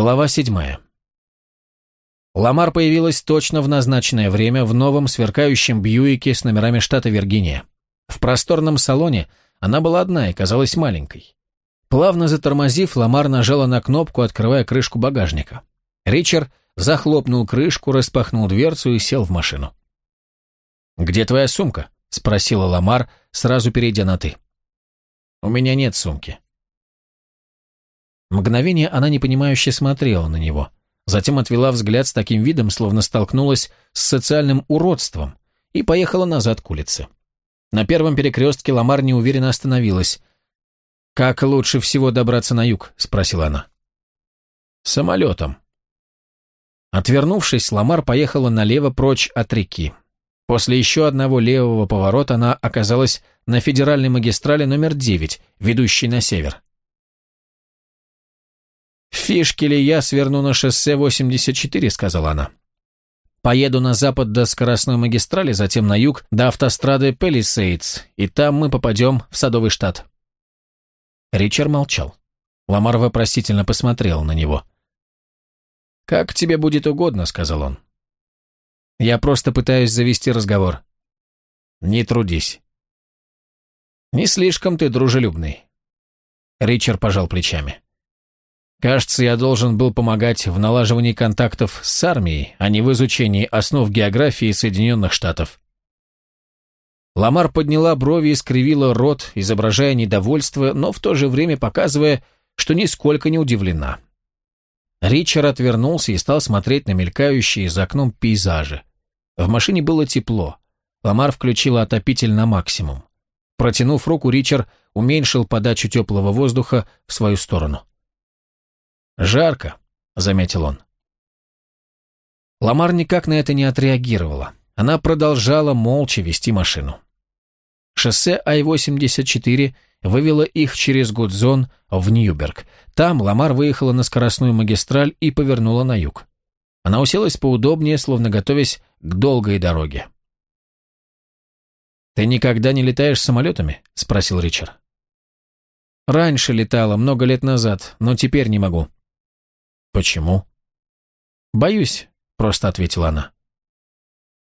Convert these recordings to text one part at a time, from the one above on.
Глава седьмая. Ламар появилась точно в назначенное время в новом сверкающем Бьюике с номерами штата Виргиния. В просторном салоне она была одна и казалась маленькой. Плавно затормозив, Ламар нажала на кнопку, открывая крышку багажника. Ричард захлопнул крышку, распахнул дверцу и сел в машину. «Где твоя сумка?» — спросила Ламар, сразу перейдя на «ты». «У меня нет сумки». Мгновение она непонимающе смотрела на него, затем отвела взгляд с таким видом, словно столкнулась с социальным уродством, и поехала назад к улице. На первом перекрестке Ламар неуверенно остановилась. «Как лучше всего добраться на юг?» — спросила она. «Самолетом». Отвернувшись, Ламар поехала налево прочь от реки. После еще одного левого поворота она оказалась на федеральной магистрали номер 9, ведущей на север. «Фишки ли я сверну на шоссе 84», — сказала она. «Поеду на запад до скоростной магистрали, затем на юг до автострады Пелисейдс, и там мы попадем в Садовый штат». Ричард молчал. Ламар вопросительно посмотрел на него. «Как тебе будет угодно», — сказал он. «Я просто пытаюсь завести разговор». «Не трудись». «Не слишком ты дружелюбный». Ричард пожал плечами. Кажется, я должен был помогать в налаживании контактов с армией, а не в изучении основ географии Соединенных Штатов. Ламар подняла брови и скривила рот, изображая недовольство, но в то же время показывая, что нисколько не удивлена. Ричард отвернулся и стал смотреть на мелькающие за окном пейзажи. В машине было тепло. Ламар включила отопитель на максимум. Протянув руку, Ричард уменьшил подачу теплого воздуха в свою сторону. «Жарко», — заметил он. Ламар никак на это не отреагировала. Она продолжала молча вести машину. Шоссе Ай-84 вывело их через Гудзон в Ньюберг. Там Ламар выехала на скоростную магистраль и повернула на юг. Она уселась поудобнее, словно готовясь к долгой дороге. «Ты никогда не летаешь самолетами?» — спросил Ричард. «Раньше летала, много лет назад, но теперь не могу». «Почему?» «Боюсь», — просто ответила она.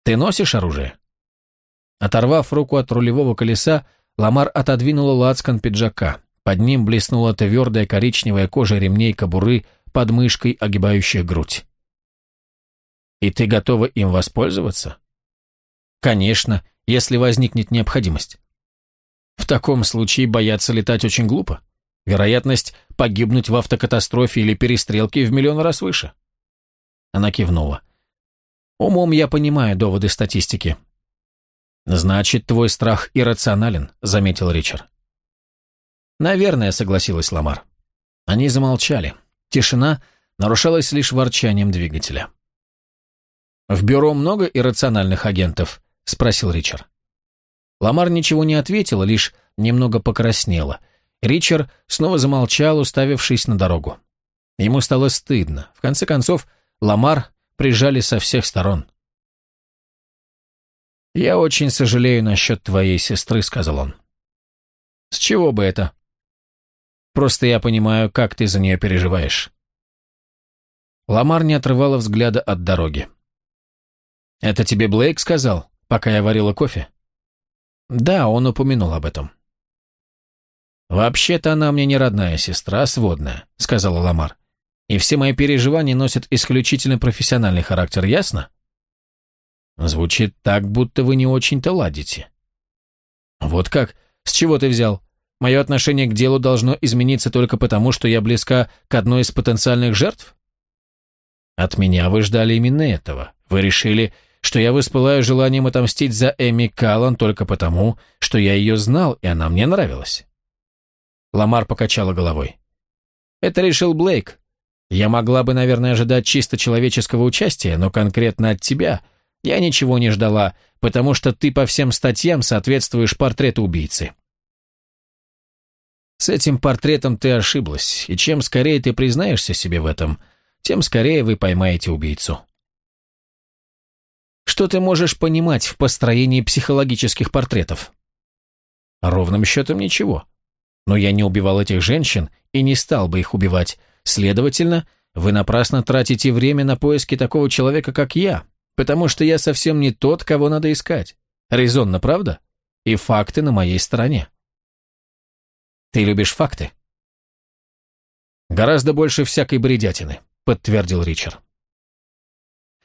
«Ты носишь оружие?» Оторвав руку от рулевого колеса, Ламар отодвинула лацкан пиджака. Под ним блеснула твердая коричневая кожа ремней кобуры под мышкой, огибающая грудь. «И ты готова им воспользоваться?» «Конечно, если возникнет необходимость». «В таком случае бояться летать очень глупо. Вероятность погибнуть в автокатастрофе или перестрелке в миллион раз выше. Она кивнула. Умом я понимаю доводы статистики. Значит, твой страх иррационален, заметил Ричард. Наверное, согласилась Ламар. Они замолчали. Тишина нарушалась лишь ворчанием двигателя. «В бюро много иррациональных агентов?» – спросил Ричард. Ламар ничего не ответила, лишь немного покраснела. Ричард снова замолчал, уставившись на дорогу. Ему стало стыдно. В конце концов, Ламар прижали со всех сторон. «Я очень сожалею насчет твоей сестры», — сказал он. «С чего бы это?» «Просто я понимаю, как ты за нее переживаешь». Ламар не отрывала взгляда от дороги. «Это тебе Блейк сказал, пока я варила кофе?» «Да, он упомянул об этом». «Вообще-то она мне не родная сестра, а сводная», — сказала Ламар. «И все мои переживания носят исключительно профессиональный характер, ясно?» «Звучит так, будто вы не очень-то ладите». «Вот как? С чего ты взял? Мое отношение к делу должно измениться только потому, что я близка к одной из потенциальных жертв?» «От меня вы ждали именно этого. Вы решили, что я воспылаю желанием отомстить за Эми Каллан только потому, что я ее знал, и она мне нравилась». Ламар покачала головой. «Это решил Блейк. Я могла бы, наверное, ожидать чисто человеческого участия, но конкретно от тебя я ничего не ждала, потому что ты по всем статьям соответствуешь портрету убийцы». С этим портретом ты ошиблась, и чем скорее ты признаешься себе в этом, тем скорее вы поймаете убийцу. Что ты можешь понимать в построении психологических портретов? Ровным счетом ничего. Но я не убивал этих женщин и не стал бы их убивать. Следовательно, вы напрасно тратите время на поиски такого человека, как я, потому что я совсем не тот, кого надо искать. Резонно, правда? И факты на моей стороне. Ты любишь факты? Гораздо больше всякой бредятины, подтвердил Ричард.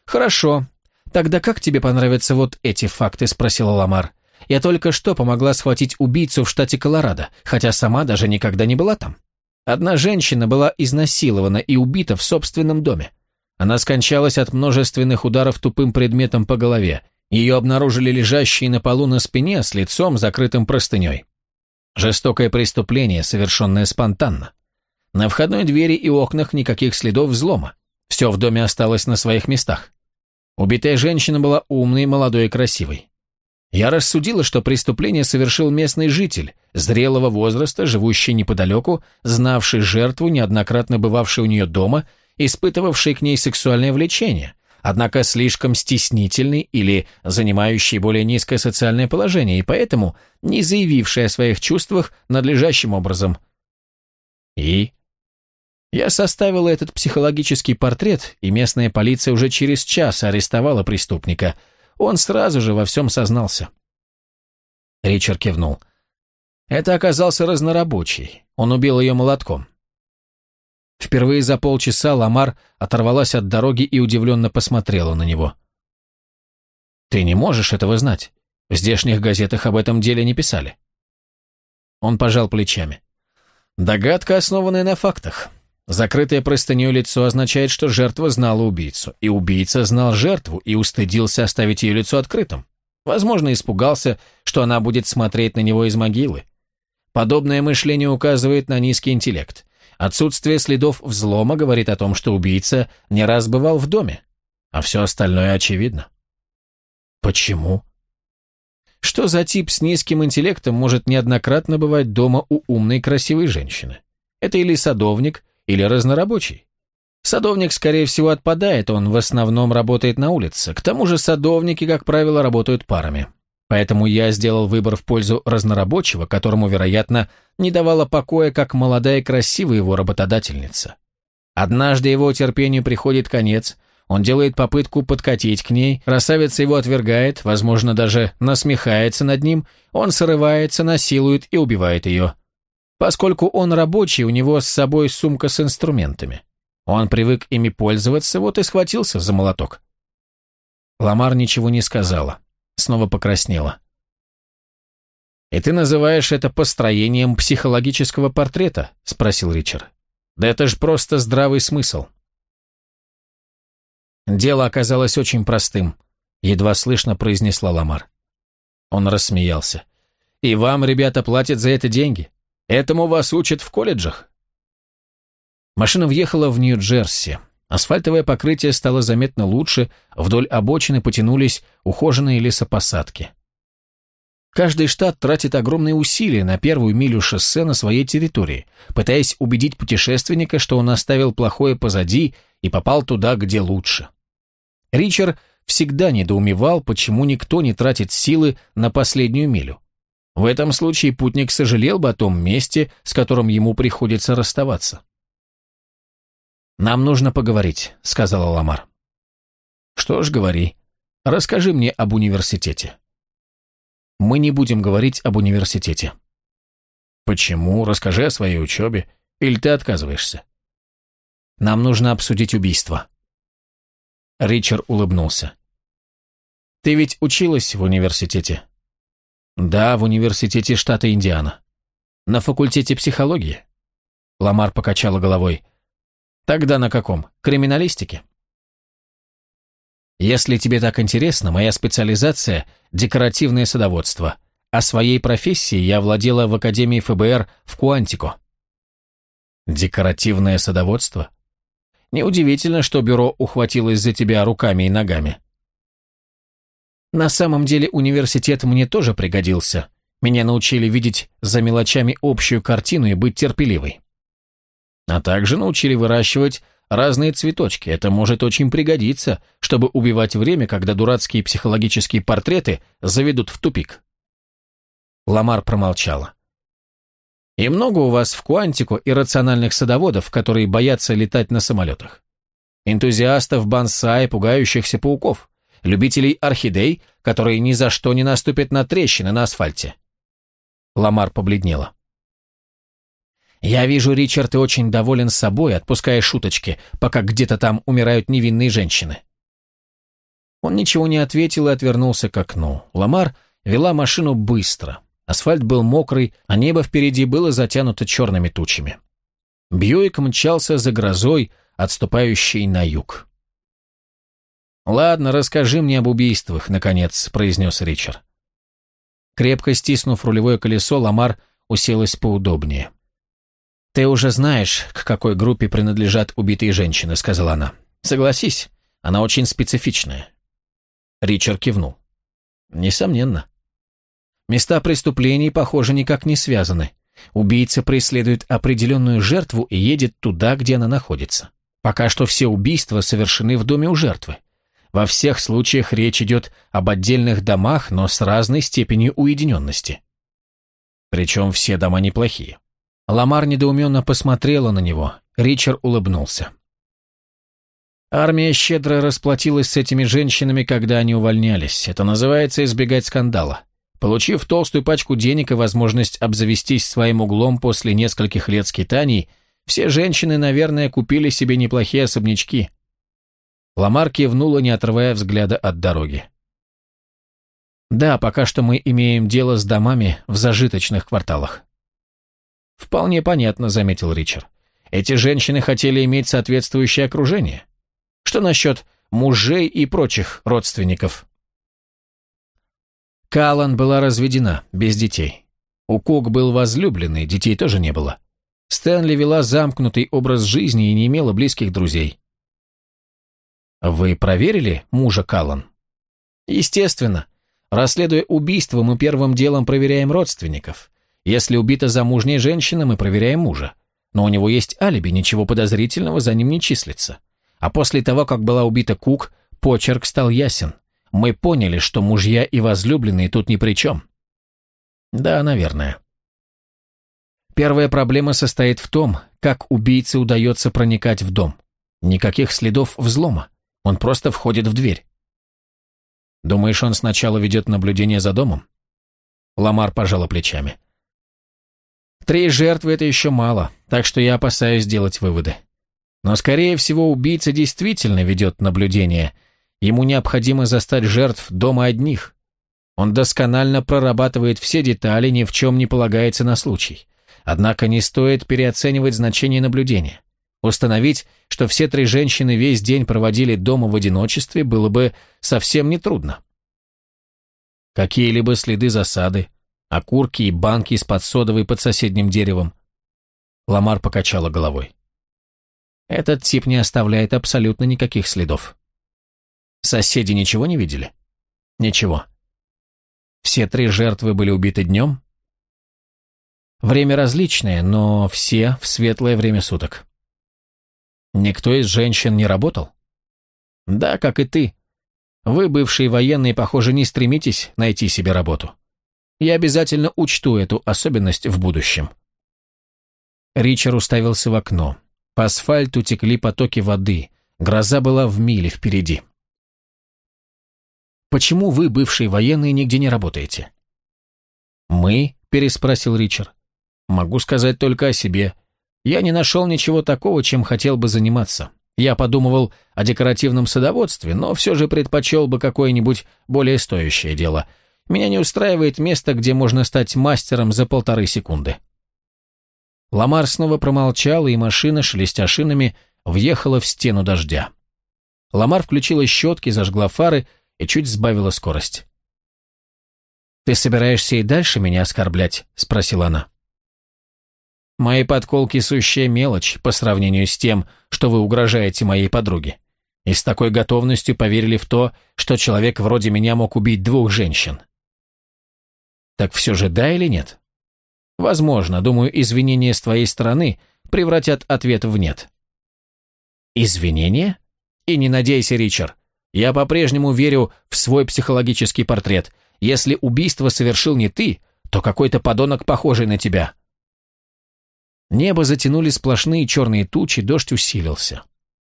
Хорошо. Тогда как тебе понравятся вот эти факты, спросила Ламар. Я только что помогла схватить убийцу в штате Колорадо, хотя сама даже никогда не была там. Одна женщина была изнасилована и убита в собственном доме. Она скончалась от множественных ударов тупым предметом по голове. Ее обнаружили лежащей на полу на спине с лицом, закрытым простыней. Жестокое преступление, совершенное спонтанно. На входной двери и окнах никаких следов взлома. Все в доме осталось на своих местах. Убитая женщина была умной, молодой и красивой. Я рассудила, что преступление совершил местный житель, зрелого возраста, живущий неподалеку, знавший жертву, неоднократно бывавший у нее дома, испытывавший к ней сексуальное влечение, однако слишком стеснительный или занимающий более низкое социальное положение, и поэтому не заявивший о своих чувствах надлежащим образом. И? Я составила этот психологический портрет, и местная полиция уже через час арестовала преступника – он сразу же во всем сознался. Ричард кивнул. Это оказался разнорабочий. Он убил ее молотком. Впервые за полчаса Ламар оторвалась от дороги и удивленно посмотрела на него. «Ты не можешь этого знать. В здешних газетах об этом деле не писали». Он пожал плечами. «Догадка, основанная на фактах. Закрытое простыней лицо означает, что жертва знала убийцу, и убийца знал жертву и устыдился оставить ее лицо открытым. Возможно, испугался, что она будет смотреть на него из могилы. Подобное мышление указывает на низкий интеллект. Отсутствие следов взлома говорит о том, что убийца не раз бывал в доме, а все остальное очевидно. Почему? Что за тип с низким интеллектом может неоднократно бывать дома у умной красивой женщины? Это или садовник, или разнорабочий. Садовник, скорее всего, отпадает, он в основном работает на улице. К тому же садовники, как правило, работают парами. Поэтому я сделал выбор в пользу разнорабочего, которому, вероятно, не давала покоя, как молодая и красивая его работодательница. Однажды его терпению приходит конец, он делает попытку подкатить к ней, красавица его отвергает, возможно, даже насмехается над ним, он срывается, насилует и убивает ее. Поскольку он рабочий, у него с собой сумка с инструментами. Он привык ими пользоваться, вот и схватился за молоток. Ламар ничего не сказала, снова покраснела. «И ты называешь это построением психологического портрета?» – спросил Ричард. «Да это ж просто здравый смысл». Дело оказалось очень простым, едва слышно произнесла Ламар. Он рассмеялся. «И вам, ребята, платят за это деньги? Этому вас учат в колледжах. Машина въехала в Нью-Джерси. Асфальтовое покрытие стало заметно лучше, вдоль обочины потянулись ухоженные лесопосадки. Каждый штат тратит огромные усилия на первую милю шоссе на своей территории, пытаясь убедить путешественника, что он оставил плохое позади и попал туда, где лучше. Ричард всегда недоумевал, почему никто не тратит силы на последнюю милю. В этом случае путник сожалел бы о том месте, с которым ему приходится расставаться. «Нам нужно поговорить», — сказала Ламар. «Что ж, говори. Расскажи мне об университете». «Мы не будем говорить об университете». «Почему? Расскажи о своей учебе. Или ты отказываешься?» «Нам нужно обсудить убийство». Ричард улыбнулся. «Ты ведь училась в университете?» Да, в университете штата Индиана. На факультете психологии. Ламар покачала головой. Тогда на каком? Криминалистике? Если тебе так интересно, моя специализация – декоративное садоводство. А своей профессией я владела в Академии ФБР в Куантико. Декоративное садоводство? Неудивительно, что бюро ухватилось за тебя руками и ногами. На самом деле университет мне тоже пригодился. Меня научили видеть за мелочами общую картину и быть терпеливой. А также научили выращивать разные цветочки. Это может очень пригодиться, чтобы убивать время, когда дурацкие психологические портреты заведут в тупик. Ламар промолчала. «И много у вас в Куантику иррациональных садоводов, которые боятся летать на самолетах?» энтузиастов бонсай, пугающихся пауков, любителей орхидей, которые ни за что не наступят на трещины на асфальте. Ламар побледнела. «Я вижу, Ричард, ты очень доволен собой, отпуская шуточки, пока где-то там умирают невинные женщины». Он ничего не ответил и отвернулся к окну. Ламар вела машину быстро. Асфальт был мокрый, а небо впереди было затянуто черными тучами. Бьюик мчался за грозой, отступающей на юг. «Ладно, расскажи мне об убийствах», — наконец произнес Ричард. Крепко стиснув рулевое колесо, Ламар уселась поудобнее. «Ты уже знаешь, к какой группе принадлежат убитые женщины», — сказала она. «Согласись, она очень специфичная». Ричард кивнул. «Несомненно. Места преступлений, похоже, никак не связаны. Убийца преследует определенную жертву и едет туда, где она находится. Пока что все убийства совершены в доме у жертвы. Во всех случаях речь идет об отдельных домах, но с разной степенью уединенности. Причем все дома неплохие. Ламар недоуменно посмотрела на него. Ричард улыбнулся. Армия щедро расплатилась с этими женщинами, когда они увольнялись. Это называется избегать скандала. Получив толстую пачку денег и возможность обзавестись своим углом после нескольких лет скитаний, все женщины, наверное, купили себе неплохие особнячки. Ламар кивнула, не отрывая взгляда от дороги. Да, пока что мы имеем дело с домами в зажиточных кварталах. Вполне понятно, заметил Ричард. Эти женщины хотели иметь соответствующее окружение. Что насчет мужей и прочих родственников? Калан была разведена, без детей. У Кук был возлюбленный, детей тоже не было. Стэнли вела замкнутый образ жизни и не имела близких друзей. Вы проверили мужа Калан? Естественно. Расследуя убийство, мы первым делом проверяем родственников. Если убита замужняя женщина, мы проверяем мужа. Но у него есть алиби, ничего подозрительного за ним не числится. А после того, как была убита Кук, почерк стал ясен мы поняли, что мужья и возлюбленные тут ни при чем. Да, наверное. Первая проблема состоит в том, как убийце удается проникать в дом. Никаких следов взлома. Он просто входит в дверь. Думаешь, он сначала ведет наблюдение за домом? Ламар пожала плечами. Три жертвы – это еще мало, так что я опасаюсь делать выводы. Но, скорее всего, убийца действительно ведет наблюдение – Ему необходимо застать жертв дома одних. Он досконально прорабатывает все детали, ни в чем не полагается на случай. Однако не стоит переоценивать значение наблюдения. Установить, что все три женщины весь день проводили дома в одиночестве, было бы совсем нетрудно. Какие-либо следы засады, окурки и банки из-под содовой под соседним деревом. Ламар покачала головой. Этот тип не оставляет абсолютно никаких следов. Соседи ничего не видели? Ничего. Все три жертвы были убиты днем? Время различное, но все в светлое время суток. Никто из женщин не работал? Да, как и ты. Вы, бывшие военные, похоже, не стремитесь найти себе работу. Я обязательно учту эту особенность в будущем. Ричард уставился в окно. По асфальту текли потоки воды. Гроза была в миле впереди. Почему вы, бывшие военные, нигде не работаете?» «Мы?» – переспросил Ричард. «Могу сказать только о себе. Я не нашел ничего такого, чем хотел бы заниматься. Я подумывал о декоративном садоводстве, но все же предпочел бы какое-нибудь более стоящее дело. Меня не устраивает место, где можно стать мастером за полторы секунды». Ламар снова промолчал, и машина, шелестя шинами, въехала в стену дождя. Ламар включила щетки, зажгла фары – и чуть сбавила скорость. «Ты собираешься и дальше меня оскорблять?» – спросила она. «Мои подколки – сущая мелочь по сравнению с тем, что вы угрожаете моей подруге. И с такой готовностью поверили в то, что человек вроде меня мог убить двух женщин». «Так все же да или нет?» «Возможно, думаю, извинения с твоей стороны превратят ответ в нет». «Извинения? И не надейся, Ричард, я по-прежнему верю в свой психологический портрет. Если убийство совершил не ты, то какой-то подонок, похожий на тебя. Небо затянули сплошные черные тучи, дождь усилился.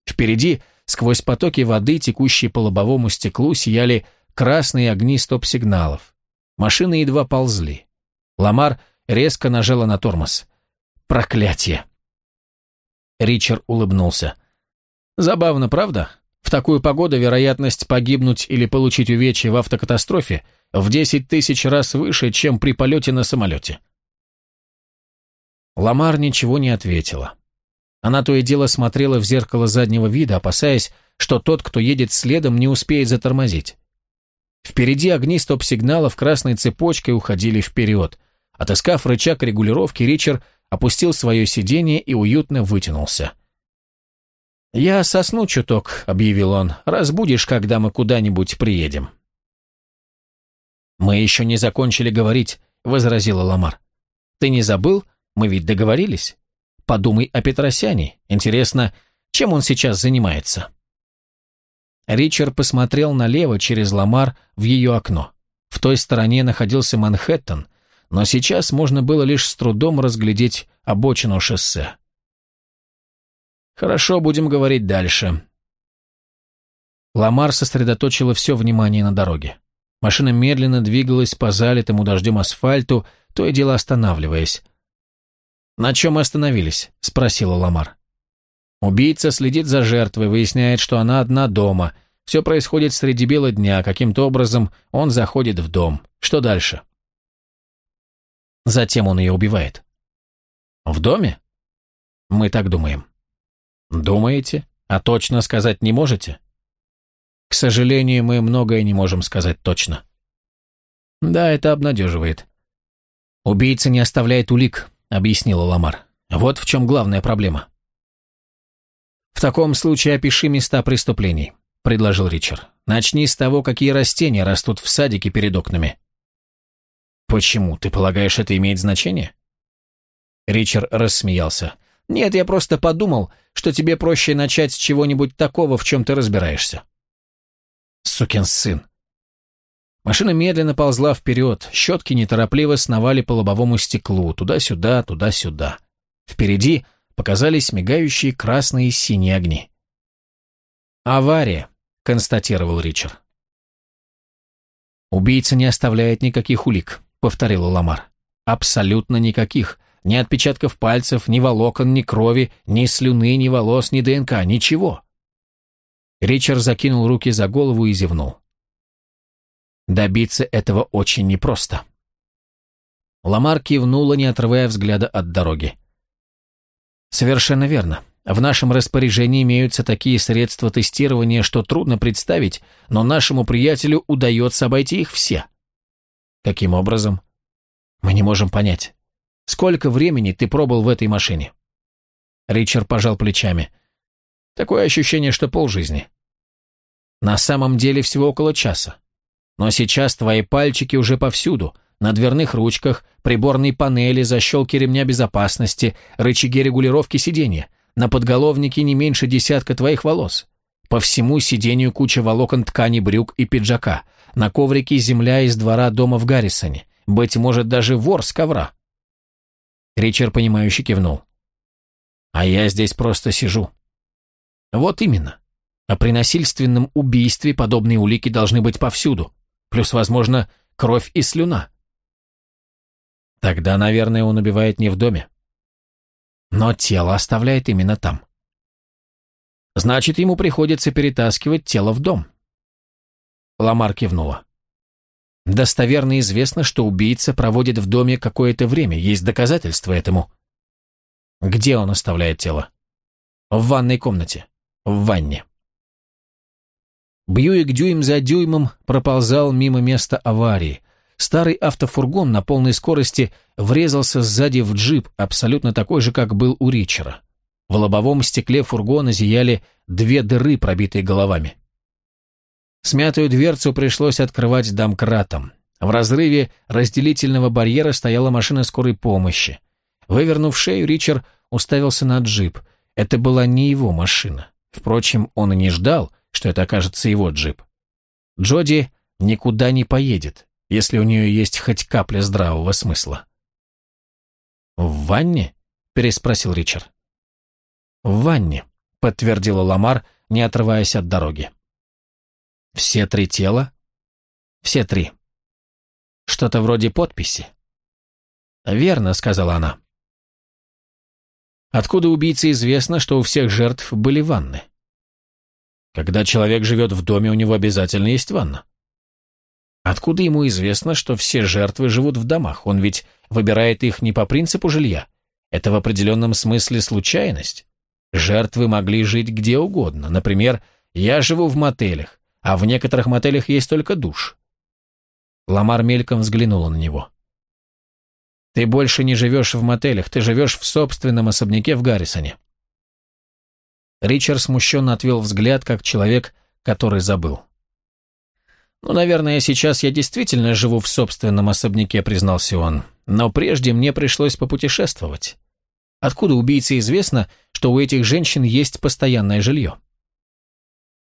Впереди Сквозь потоки воды, текущие по лобовому стеклу, сияли красные огни стоп-сигналов. Машины едва ползли. Ламар резко нажала на тормоз. «Проклятие!» Ричард улыбнулся. «Забавно, правда? В такую погоду вероятность погибнуть или получить увечья в автокатастрофе в 10 тысяч раз выше, чем при полете на самолете». Ламар ничего не ответила. Она то и дело смотрела в зеркало заднего вида, опасаясь, что тот, кто едет следом, не успеет затормозить. Впереди огни стоп-сигналов красной цепочкой уходили вперед. Отыскав рычаг регулировки, Ричард опустил свое сиденье и уютно вытянулся. «Я сосну чуток», — объявил он. «Разбудишь, когда мы куда-нибудь приедем». «Мы еще не закончили говорить», — возразила Ламар. «Ты не забыл? Мы ведь договорились. Подумай о Петросяне. Интересно, чем он сейчас занимается?» Ричард посмотрел налево через Ламар в ее окно. В той стороне находился Манхэттен, но сейчас можно было лишь с трудом разглядеть обочину шоссе. «Хорошо, будем говорить дальше». Ламар сосредоточила все внимание на дороге. Машина медленно двигалась по залитому дождем асфальту, то и дело останавливаясь. «На чем мы остановились?» – спросила Ламар. Убийца следит за жертвой, выясняет, что она одна дома. Все происходит среди бела дня, каким-то образом он заходит в дом. Что дальше? Затем он ее убивает. В доме? Мы так думаем. Думаете? А точно сказать не можете? К сожалению, мы многое не можем сказать точно. Да, это обнадеживает. Убийца не оставляет улик, объяснила Ламар. Вот в чем главная проблема. «В таком случае опиши места преступлений», — предложил Ричард. «Начни с того, какие растения растут в садике перед окнами». «Почему? Ты полагаешь, это имеет значение?» Ричард рассмеялся. «Нет, я просто подумал, что тебе проще начать с чего-нибудь такого, в чем ты разбираешься». «Сукин сын!» Машина медленно ползла вперед, щетки неторопливо сновали по лобовому стеклу, туда-сюда, туда-сюда. Впереди показались мигающие красные и синие огни. «Авария», — констатировал Ричард. «Убийца не оставляет никаких улик», — повторил Ламар. «Абсолютно никаких. Ни отпечатков пальцев, ни волокон, ни крови, ни слюны, ни волос, ни ДНК, ничего». Ричард закинул руки за голову и зевнул. Добиться этого очень непросто. Ламар кивнула, не отрывая взгляда от дороги. Совершенно верно. В нашем распоряжении имеются такие средства тестирования, что трудно представить, но нашему приятелю удается обойти их все. Каким образом? Мы не можем понять. Сколько времени ты пробыл в этой машине? Ричард пожал плечами. Такое ощущение, что полжизни. На самом деле всего около часа. Но сейчас твои пальчики уже повсюду — на дверных ручках, приборной панели, защелки ремня безопасности, рычаги регулировки сиденья. На подголовнике не меньше десятка твоих волос. По всему сиденью куча волокон ткани брюк и пиджака. На коврике земля из двора дома в Гаррисоне. Быть может, даже вор с ковра. Ричард, понимающе кивнул. А я здесь просто сижу. Вот именно. А при насильственном убийстве подобные улики должны быть повсюду. Плюс, возможно, кровь и слюна. Тогда, наверное, он убивает не в доме. Но тело оставляет именно там. Значит, ему приходится перетаскивать тело в дом. Ламар кивнула. Достоверно известно, что убийца проводит в доме какое-то время, есть доказательства этому. Где он оставляет тело? В ванной комнате. В ванне. Бьюик дюйм за дюймом проползал мимо места аварии, Старый автофургон на полной скорости врезался сзади в джип, абсолютно такой же, как был у Ричера. В лобовом стекле фургона зияли две дыры, пробитые головами. Смятую дверцу пришлось открывать домкратом. В разрыве разделительного барьера стояла машина скорой помощи. Вывернув шею, Ричард уставился на джип. Это была не его машина. Впрочем, он и не ждал, что это окажется его джип. Джоди никуда не поедет если у нее есть хоть капля здравого смысла. «В ванне?» – переспросил Ричард. «В ванне», – подтвердила Ламар, не отрываясь от дороги. «Все три тела?» «Все три». «Что-то вроде подписи?» «Верно», — сказала она. «Откуда убийце известно, что у всех жертв были ванны?» «Когда человек живет в доме, у него обязательно есть ванна». «Откуда ему известно, что все жертвы живут в домах? Он ведь выбирает их не по принципу жилья. Это в определенном смысле случайность. Жертвы могли жить где угодно. Например, я живу в мотелях, а в некоторых мотелях есть только душ». Ламар мельком взглянула на него. Ты больше не живешь в мотелях, ты живешь в собственном особняке в Гаррисоне». Ричард смущенно отвел взгляд, как человек, который забыл. «Ну, наверное, сейчас я действительно живу в собственном особняке», — признался он. «Но прежде мне пришлось попутешествовать. Откуда убийце известно, что у этих женщин есть постоянное жилье?»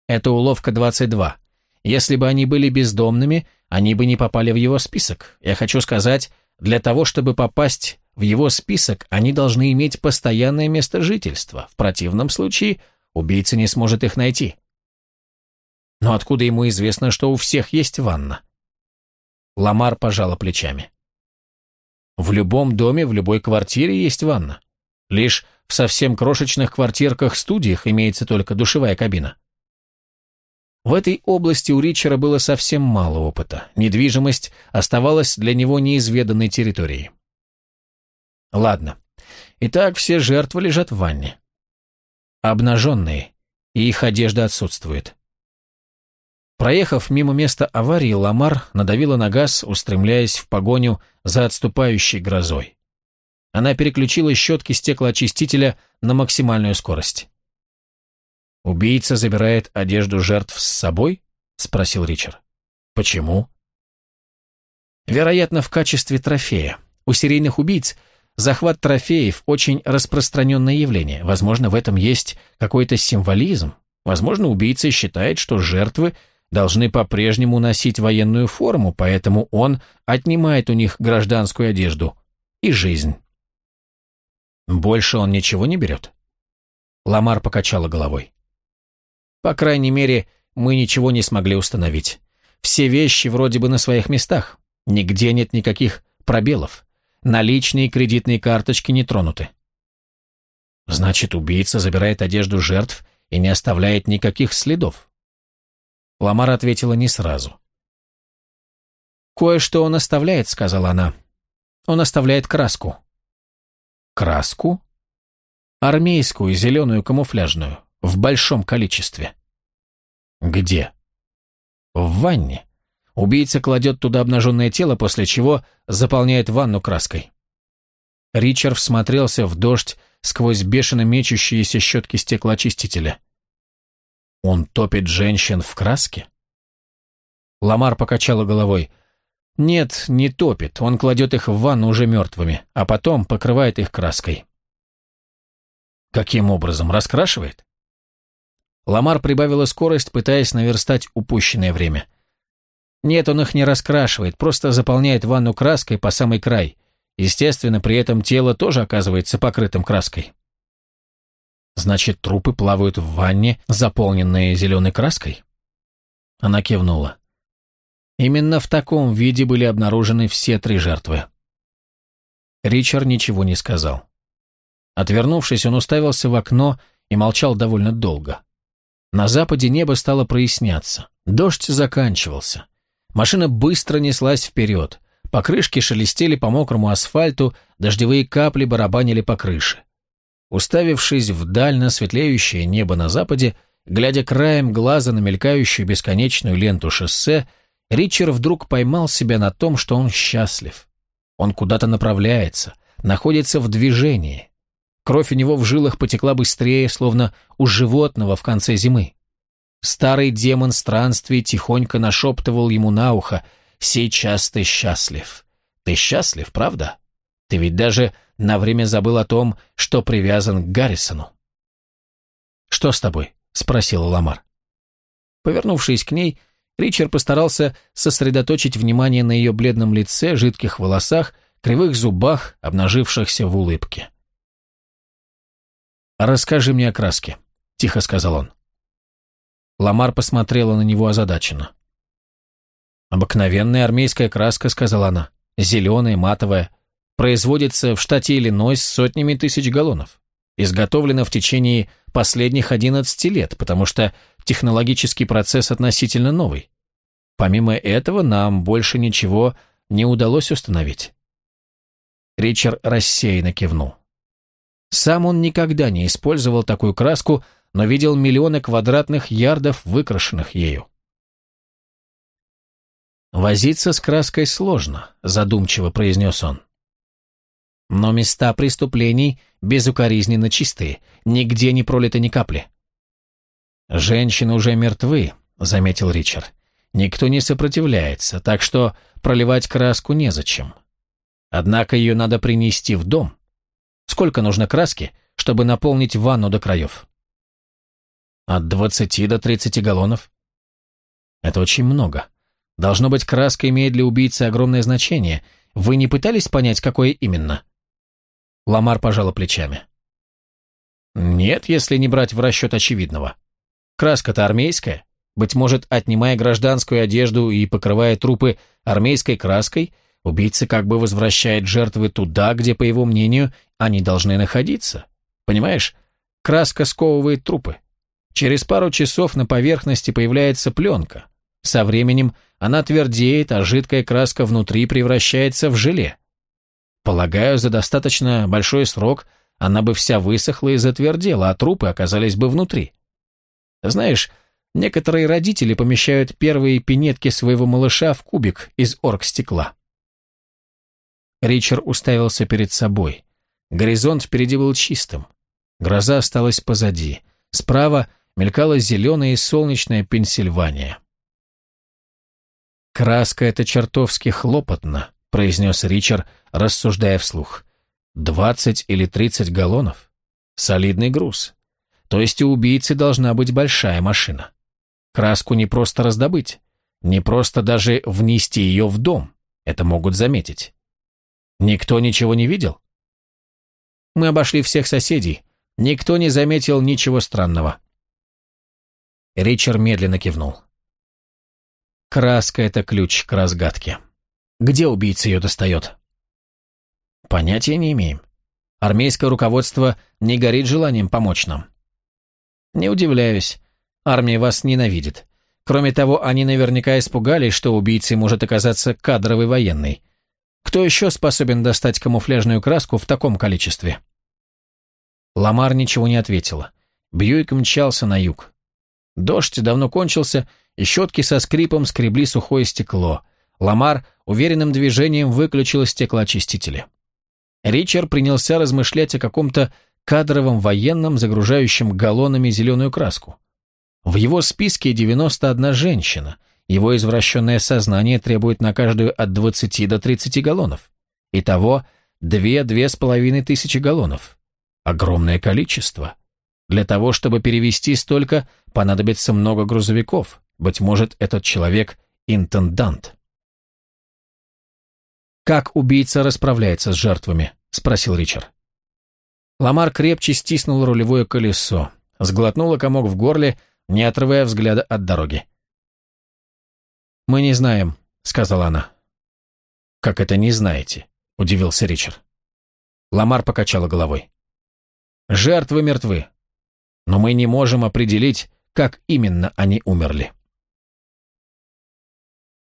«Это уловка 22. Если бы они были бездомными, они бы не попали в его список. Я хочу сказать, для того, чтобы попасть в его список, они должны иметь постоянное место жительства. В противном случае убийца не сможет их найти. Но откуда ему известно, что у всех есть ванна? Ламар пожала плечами. В любом доме, в любой квартире есть ванна. Лишь в совсем крошечных квартирках-студиях имеется только душевая кабина. В этой области у Ричера было совсем мало опыта. Недвижимость оставалась для него неизведанной территорией. Ладно. Итак, все жертвы лежат в ванне. Обнаженные, и их одежда отсутствует. Проехав мимо места аварии, Ламар надавила на газ, устремляясь в погоню за отступающей грозой. Она переключила щетки стеклоочистителя на максимальную скорость. «Убийца забирает одежду жертв с собой?» — спросил Ричард. «Почему?» «Вероятно, в качестве трофея. У серийных убийц захват трофеев – очень распространенное явление. Возможно, в этом есть какой-то символизм. Возможно, убийца считает, что жертвы должны по-прежнему носить военную форму, поэтому он отнимает у них гражданскую одежду и жизнь». «Больше он ничего не берет?» Ламар покачала головой. По крайней мере, мы ничего не смогли установить. Все вещи вроде бы на своих местах. Нигде нет никаких пробелов. Наличные и кредитные карточки не тронуты. Значит, убийца забирает одежду жертв и не оставляет никаких следов. Ламар ответила не сразу. «Кое-что он оставляет», — сказала она. «Он оставляет краску». «Краску?» «Армейскую, зеленую, камуфляжную. В большом количестве. Где? В ванне. Убийца кладет туда обнаженное тело, после чего заполняет ванну краской. Ричард всмотрелся в дождь сквозь бешено мечущиеся щетки стеклоочистителя. Он топит женщин в краске? Ламар покачала головой. Нет, не топит, он кладет их в ванну уже мертвыми, а потом покрывает их краской. Каким образом, раскрашивает? Ламар прибавила скорость, пытаясь наверстать упущенное время. Нет, он их не раскрашивает, просто заполняет ванну краской по самый край. Естественно, при этом тело тоже оказывается покрытым краской. Значит, трупы плавают в ванне, заполненные зеленой краской? Она кивнула. Именно в таком виде были обнаружены все три жертвы. Ричард ничего не сказал. Отвернувшись, он уставился в окно и молчал довольно долго. На западе небо стало проясняться. Дождь заканчивался. Машина быстро неслась вперед. Покрышки шелестели по мокрому асфальту, дождевые капли барабанили по крыше. Уставившись вдаль на светлеющее небо на западе, глядя краем глаза на мелькающую бесконечную ленту шоссе, Ричард вдруг поймал себя на том, что он счастлив. Он куда-то направляется, находится в движении. Кровь у него в жилах потекла быстрее, словно у животного в конце зимы. Старый демон странствий тихонько нашептывал ему на ухо «Сейчас ты счастлив. Ты счастлив, правда? Ты ведь даже на время забыл о том, что привязан к Гаррисону». «Что с тобой?» — спросила Ламар. Повернувшись к ней, Ричард постарался сосредоточить внимание на ее бледном лице, жидких волосах, кривых зубах, обнажившихся в улыбке. «Расскажи мне о краске», — тихо сказал он. Ламар посмотрела на него озадаченно. «Обыкновенная армейская краска», — сказала она. «Зеленая, матовая. Производится в штате Иллинойс сотнями тысяч галлонов. Изготовлена в течение последних 11 лет, потому что технологический процесс относительно новый. Помимо этого, нам больше ничего не удалось установить». Ричард рассеянно кивнул. Сам он никогда не использовал такую краску, но видел миллионы квадратных ярдов, выкрашенных ею. «Возиться с краской сложно», — задумчиво произнес он. «Но места преступлений безукоризненно чистые, нигде не пролито ни капли». «Женщины уже мертвы», — заметил Ричард. «Никто не сопротивляется, так что проливать краску незачем. Однако ее надо принести в дом. Сколько нужно краски, чтобы наполнить ванну до краев?» «От двадцати до тридцати галлонов». «Это очень много. Должно быть, краска имеет для убийцы огромное значение. Вы не пытались понять, какое именно?» Ламар пожала плечами. «Нет, если не брать в расчет очевидного. Краска-то армейская. Быть может, отнимая гражданскую одежду и покрывая трупы армейской краской, убийца как бы возвращает жертвы туда, где, по его мнению, они должны находиться. Понимаешь, краска сковывает трупы. Через пару часов на поверхности появляется пленка. Со временем она твердеет, а жидкая краска внутри превращается в желе. Полагаю, за достаточно большой срок она бы вся высохла и затвердела, а трупы оказались бы внутри. Знаешь, некоторые родители помещают первые пинетки своего малыша в кубик из оргстекла. Ричард уставился перед собой. Горизонт впереди был чистым. Гроза осталась позади. Справа мелькала зеленая и солнечная Пенсильвания. «Краска — это чертовски хлопотно», — произнес Ричард, рассуждая вслух. «Двадцать или тридцать галлонов? Солидный груз. То есть у убийцы должна быть большая машина. Краску не просто раздобыть, не просто даже внести ее в дом. Это могут заметить. Никто ничего не видел? Мы обошли всех соседей. Никто не заметил ничего странного». Ричард медленно кивнул. Краска — это ключ к разгадке. Где убийца ее достает? Понятия не имеем. Армейское руководство не горит желанием помочь нам. Не удивляюсь. Армия вас ненавидит. Кроме того, они наверняка испугались, что убийцей может оказаться кадровый военный. Кто еще способен достать камуфляжную краску в таком количестве? Ламар ничего не ответила. Бьюик мчался на юг. Дождь давно кончился, и щетки со скрипом скребли сухое стекло. Ламар уверенным движением выключил стеклоочистители. Ричард принялся размышлять о каком-то кадровом военном, загружающем галлонами зеленую краску. В его списке 91 женщина. Его извращенное сознание требует на каждую от 20 до 30 галлонов. Итого 2-2,5 тысячи галлонов. Огромное количество. Для того, чтобы перевести столько, понадобится много грузовиков. Быть может, этот человек – интендант. «Как убийца расправляется с жертвами?» – спросил Ричард. Ламар крепче стиснул рулевое колесо, сглотнула комок в горле, не отрывая взгляда от дороги. «Мы не знаем», — сказала она. «Как это не знаете?» — удивился Ричард. Ламар покачала головой. «Жертвы мертвы, но мы не можем определить, как именно они умерли».